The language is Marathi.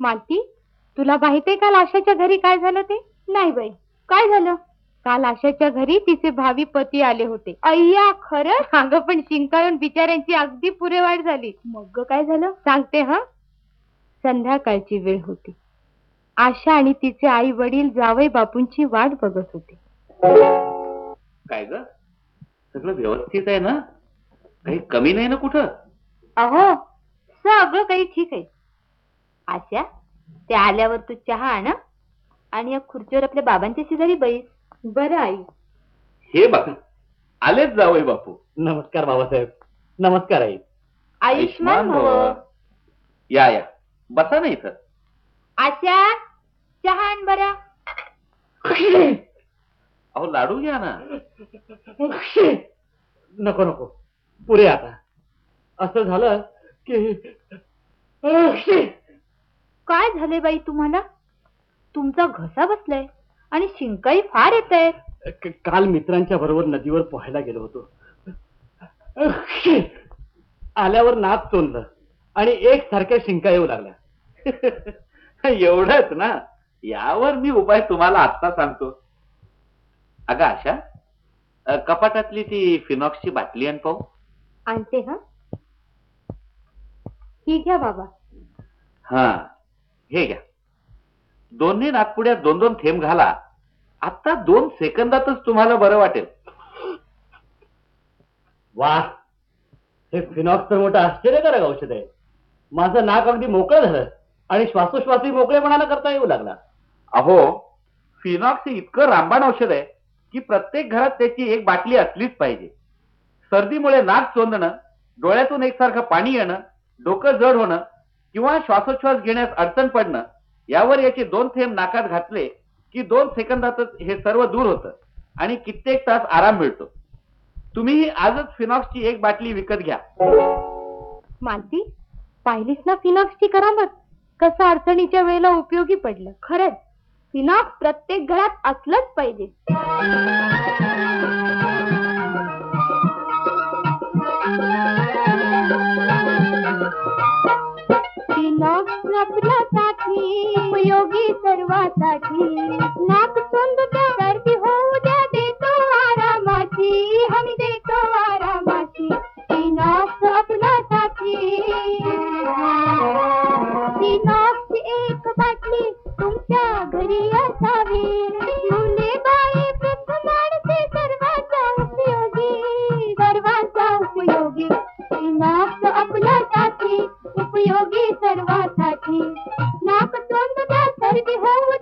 मालती तुला माहितीये काल आशाच्या घरी काय झालं ते? नाही बाई. काय झालं? काल आशाच्या घरी तिचे भावी पती आले होते. अय्या खरं अगं पण शिंकाळून बिचाऱ्यांची अगदी पुरेवाट झाली. मग काय झालं? सांगते हा? संध्याकाळची वेळ होती. आशा आणि तिचे आई वडील जावई बापूंची वाट बघत होते. काय ग? सगळं व्यवस्थित आहे ना? काही कमी नाही ना कुठं? अहो सगळं काही ठीक आहे. आशा ते आल्यावर तू चहा आण? आणि या खुर्चीवर आपल्या बाबांच्या शेजारी बैस. बरं आई. हे बघा आलेच जावय बापू. नमस्कार बाबासाहेब. नमस्कार आई. आयुष्मान भव. या या. बसा ना इथं. आशा चहा आण बरा. अहो लाडू घ्या ना. नको नको. पुरे आता. असं झालं की काय झाले बाई तुम्हाला? तुमचा घसा बसलाय आणि शिंकाई फार येत आहे क- काल मित्रांच्या बरोबर नदीवर पोहायला गेलो होतो. आल्यावर नाच चोंदलं आणि एक सारख्या शिंका येऊ लागल्या. एवढंच ना? यावर मी उपाय तुम्हाला आत्ता सांगतो. अगं आशा अ, कपाटातली ती फिनॉक्सची बाटली आण पाहू. आणते हा? ही घ्या बाबा. हा हे घ्या. दोन्ही नागपुड्यात दोन दोन थेंब घाला. आता दोन सेकंदातच तुम्हाला बरं वाटेल. वा हे फिनॉक्स तर मोठं आश्चर्यकारक औषध आहे. माझं नाक अगदी मोकळं झालं आणि श्वासोश्वासही मोकळेपणानं करता येऊ लागला. अहो फिनॉक्स हे इतकं रामबाण औषध आहे की प्रत्येक घरात त्याची एक बाटली असलीच पाहिजे. सर्दीमुळे नाक चोंदणं डोळ्यातून एकसारखं पाणी येणं डोकं जड होणं किंवा श्वासोच्छ्वास घेण्यास अडचण पडणं यावर याचे दोन थेंब नाकात घातले की दोन सेकंदातच हे सर्व दूर होतं आणि कित्येक तास आराम मिळतो. तुम्हीही आजच फिनॉक्सची एक बाटली विकत घ्या. मालती पाहिलीस ना फिनॉक्सची करामत? कसं अडचणीच्या वेळेला उपयोगी पडलं? खरंच फिनॉक्स प्रत्येक घरात असलंच पाहिजे. फिनॉक्स उपयोगी सर्वासाठी नाक सर्वासाठी. नाक तोंड सर्दी होऊ